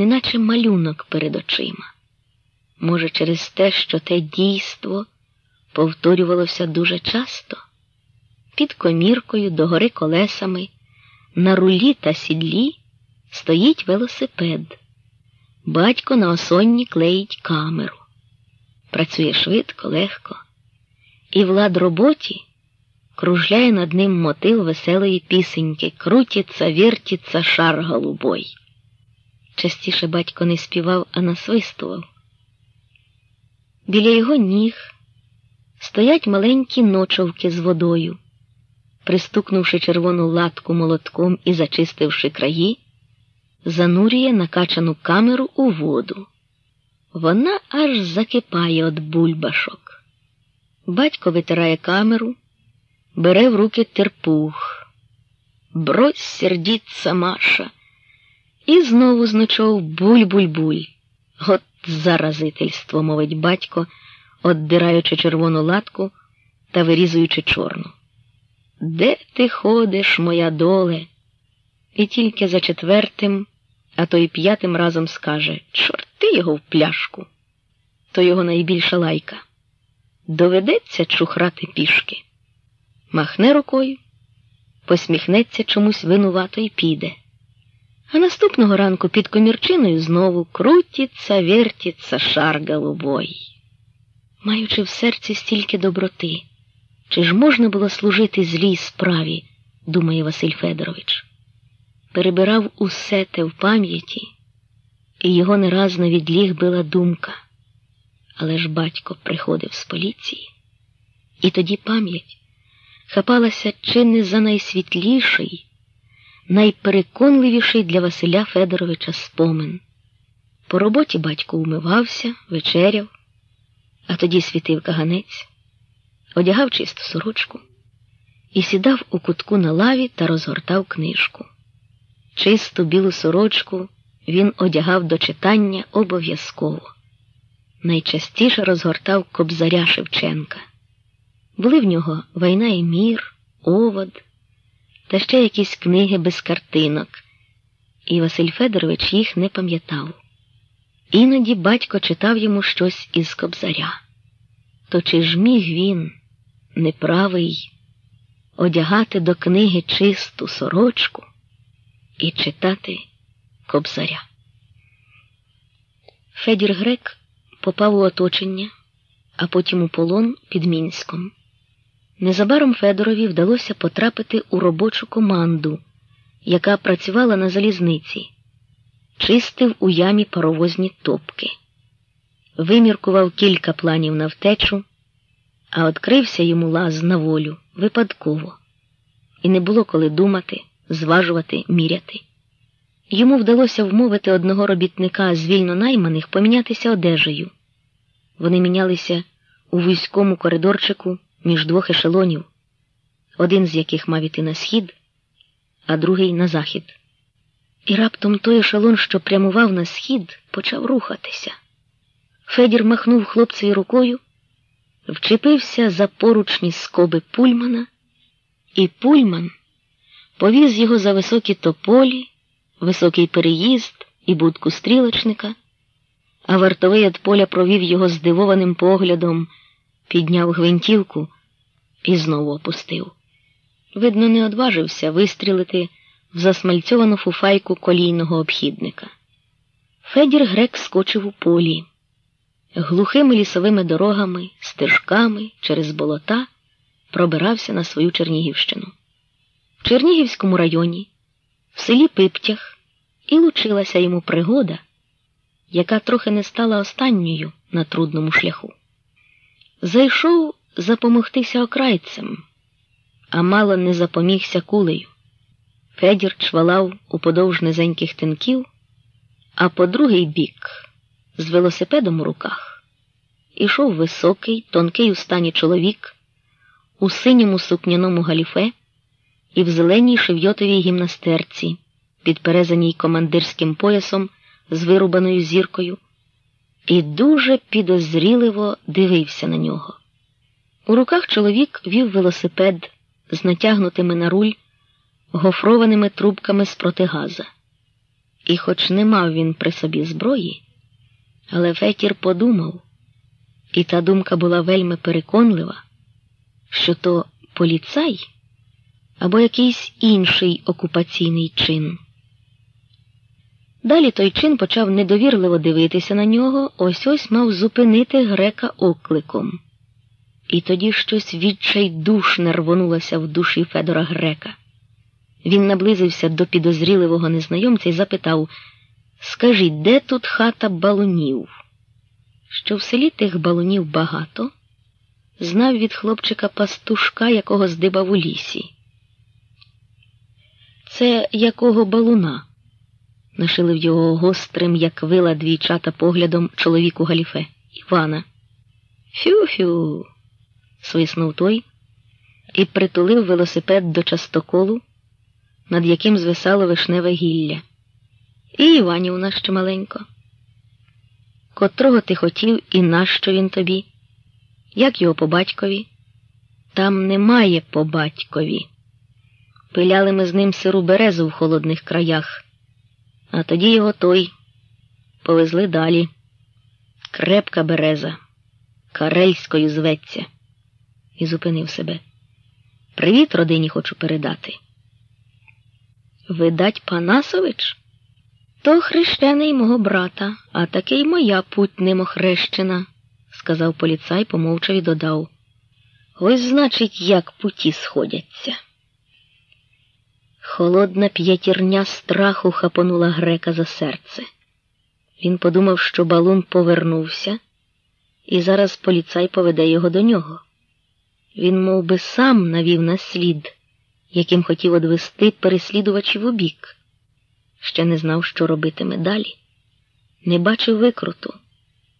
неначе малюнок перед очима. Може, через те, що те дійство повторювалося дуже часто, під коміркою догори колесами, на рулі та сідлі стоїть велосипед. Батько на осонні клеїть камеру. Працює швидко, легко, і влад роботі кружляє над ним мотив веселої пісеньки Крутіться, вертіться, шар голубой. Частіше батько не співав, а насвистував. Біля його ніг стоять маленькі ночовки з водою. Пристукнувши червону латку молотком і зачистивши краї, занурює накачану камеру у воду. Вона аж закипає від бульбашок. Батько витирає камеру, бере в руки терпух. Брось сердіться Маша. І знову зночов буль-буль-буль. От заразительство, мовить батько, оддираючи червону латку та вирізуючи чорну. Де ти ходиш, моя доле? І тільки за четвертим, а то й п'ятим разом скаже Чорти його в пляшку. То його найбільша лайка. Доведеться чухрати пішки. Махне рукою, посміхнеться чомусь винувато й піде. А наступного ранку під комірчиною знову крутиться, вертіться шар голубой. Маючи в серці стільки доброти, чи ж можна було служити злій справі, думає Василь Федорович. Перебирав усе те в пам'яті, і його не раз на відліг била думка. Але ж батько приходив з поліції, і тоді пам'ять хапалася чи не за найсвітліший найпереконливіший для Василя Федоровича спомин. По роботі батько умивався, вечеряв, а тоді світив каганець, одягав чисту сорочку і сідав у кутку на лаві та розгортав книжку. Чисту білу сорочку він одягав до читання обов'язково. Найчастіше розгортав кобзаря Шевченка. Були в нього Війна і мір, овод та ще якісь книги без картинок, і Василь Федорович їх не пам'ятав. Іноді батько читав йому щось із кобзаря. То чи ж міг він, неправий, одягати до книги чисту сорочку і читати кобзаря? Федір Грек попав у оточення, а потім у полон під Мінськом. Незабаром Федорові вдалося потрапити у робочу команду, яка працювала на залізниці, чистив у ямі паровозні топки, виміркував кілька планів на втечу, а відкрився йому лаз на волю випадково, і не було коли думати, зважувати, міряти. Йому вдалося вмовити одного робітника з вільно найманих помінятися одежею. Вони мінялися у вузькому коридорчику між двох ешелонів, один з яких мав іти на схід, а другий на захід. І раптом той ешелон, що прямував на схід, почав рухатися. Федір махнув хлопцеві рукою, вчепився за поручні скоби пульмана, і пульман повіз його за високі тополі, високий переїзд і будку стрілочника, а вартовий від поля провів його здивованим поглядом підняв гвинтівку і знову опустив. Видно, не одважився вистрілити в засмальцьовану фуфайку колійного обхідника. Федір Грек скочив у полі. Глухими лісовими дорогами, стежками через болота пробирався на свою Чернігівщину. В Чернігівському районі, в селі Пиптях, і лучилася йому пригода, яка трохи не стала останньою на трудному шляху. Зайшов запомогтися окрайцем, а мало не запомігся кулею. Федір чвалав уподовж низеньких тинків, а по другий бік, з велосипедом у руках, ішов високий, тонкий у стані чоловік у синьому сукняному галіфе і в зеленій шевйотовій гімнастерці, підперезаній командирським поясом з вирубаною зіркою і дуже підозріливо дивився на нього. У руках чоловік вів велосипед з натягнутими на руль гофрованими трубками з протигаза. І хоч не мав він при собі зброї, але Фетір подумав, і та думка була вельми переконлива, що то поліцай або якийсь інший окупаційний чин. Далі той чин почав недовірливо дивитися на нього, ось ось мав зупинити грека окликом. І тоді щось відчайдушне рвонулося в душі Федора Грека. Він наблизився до підозріливого незнайомця і запитав Скажіть, де тут хата балунів? Що в селі тих балунів багато, знав від хлопчика пастушка, якого здибав у лісі. Це якого балуна? Нашилив його гострим, як вила двійчата поглядом чоловіку галіфе Івана. Фю-фю, свиснув той і притулив велосипед до частоколу, над яким звисало вишневе гілля. І Іванів нас ще маленько. Котрого ти хотів і нащо він тобі? Як його по батькові? Там немає по батькові. Пиляли ми з ним сиру березу в холодних краях. А тоді його той повезли далі. Крепка береза, карельською зветься, і зупинив себе. Привіт родині хочу передати. Видать, Панасович? То хрещений мого брата, а такий моя путь ним охрещена, сказав поліцай, помовчав і додав. Ось, значить, як путі сходяться. Холодна п'ятірня страху хапонула грека за серце. Він подумав, що балун повернувся, і зараз поліцай поведе його до нього. Він мов би, сам навів на слід, яким хотів одвести переслідувачів у бік. Ще не знав, що робитиме далі, не бачив викруту.